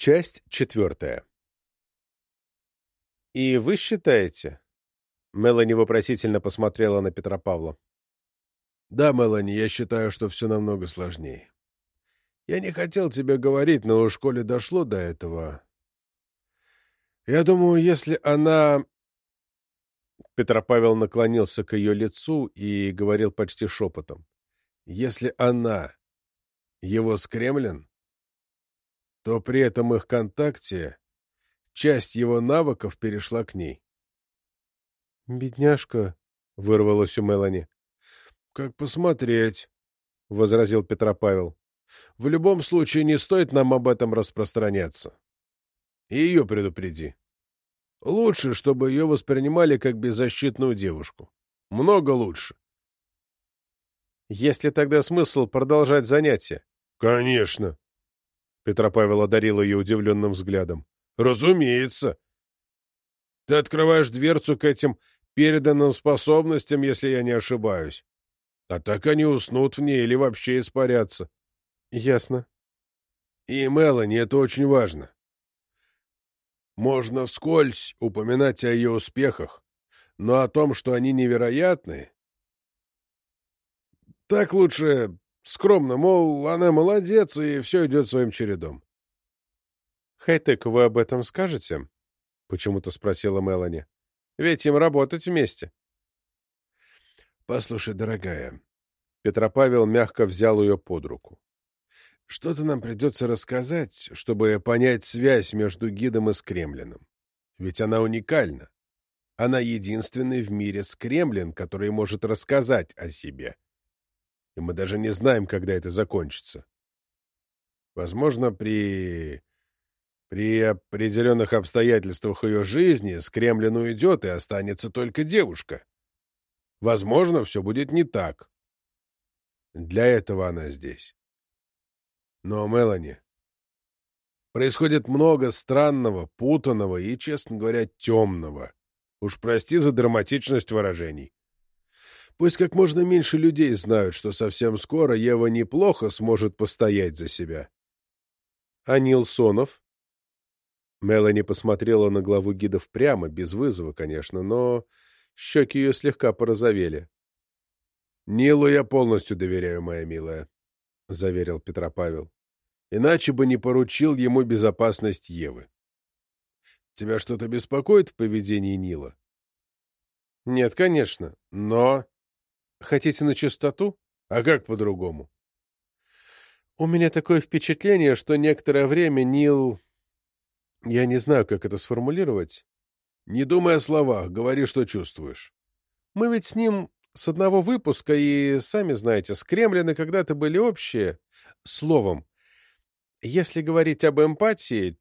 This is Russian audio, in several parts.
Часть четвертая. «И вы считаете?» Мелани вопросительно посмотрела на Петра Павла. «Да, Мелани, я считаю, что все намного сложнее. Я не хотел тебе говорить, но у школе дошло до этого. Я думаю, если она...» Петропавел наклонился к ее лицу и говорил почти шепотом. «Если она его скремлен, то при этом их контакте часть его навыков перешла к ней». «Бедняжка», — вырвалось у Мелани. «Как посмотреть», — возразил Петропавел. «В любом случае не стоит нам об этом распространяться. И ее предупреди». Лучше, чтобы ее воспринимали как беззащитную девушку. Много лучше. Есть ли тогда смысл продолжать занятия? Конечно. Петропавел одарил ее удивленным взглядом. Разумеется. Ты открываешь дверцу к этим переданным способностям, если я не ошибаюсь. А так они уснут в ней или вообще испарятся. Ясно. И, Мелани, это очень важно. Можно вскользь упоминать о ее успехах, но о том, что они невероятны... Так лучше скромно, мол, она молодец, и все идет своим чередом. — Хайтек, вы об этом скажете? — почему-то спросила Мелани. — Ведь им работать вместе. — Послушай, дорогая. Петропавел мягко взял ее под руку. Что-то нам придется рассказать, чтобы понять связь между гидом и скремлином. Ведь она уникальна. Она единственный в мире скремлин, который может рассказать о себе. И мы даже не знаем, когда это закончится. Возможно, при... При определенных обстоятельствах ее жизни с Кремлин уйдет и останется только девушка. Возможно, все будет не так. Для этого она здесь. Но, Мелани, происходит много странного, путанного и, честно говоря, темного. Уж прости за драматичность выражений. Пусть как можно меньше людей знают, что совсем скоро Ева неплохо сможет постоять за себя. А Нилсонов? Мелани посмотрела на главу гидов прямо, без вызова, конечно, но щеки ее слегка порозовели. — Нилу я полностью доверяю, моя милая, — заверил Петропавел. — Иначе бы не поручил ему безопасность Евы. — Тебя что-то беспокоит в поведении Нила? — Нет, конечно, но... Хотите на чистоту? А как по-другому? — У меня такое впечатление, что некоторое время Нил... Я не знаю, как это сформулировать. — Не думай о словах, говори, что чувствуешь. Мы ведь с ним с одного выпуска, и, сами знаете, с Кремлины когда-то были общие. Словом, если говорить об эмпатии,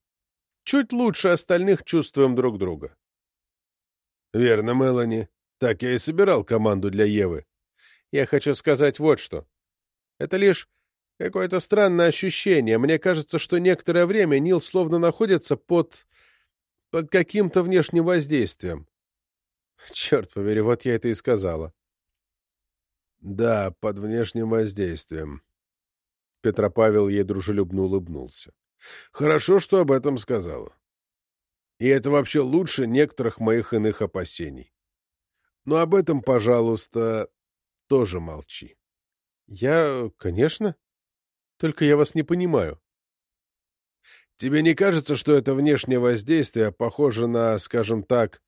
чуть лучше остальных чувствуем друг друга. — Верно, Мелани. Так я и собирал команду для Евы. Я хочу сказать вот что. Это лишь какое-то странное ощущение. Мне кажется, что некоторое время Нил словно находится под... под каким-то внешним воздействием. Черт побери, вот я это и сказала. Да, под внешним воздействием. Петропавел ей дружелюбно улыбнулся. Хорошо, что об этом сказала. И это вообще лучше некоторых моих иных опасений. Но об этом, пожалуйста, тоже молчи. Я, конечно. Только я вас не понимаю. Тебе не кажется, что это внешнее воздействие похоже на, скажем так,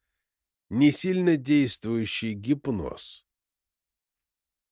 не сильно действующий гипноз?